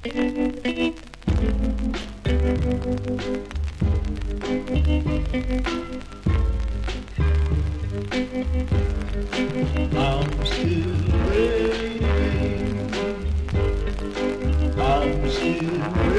I'm still waiting. I'm still waiting.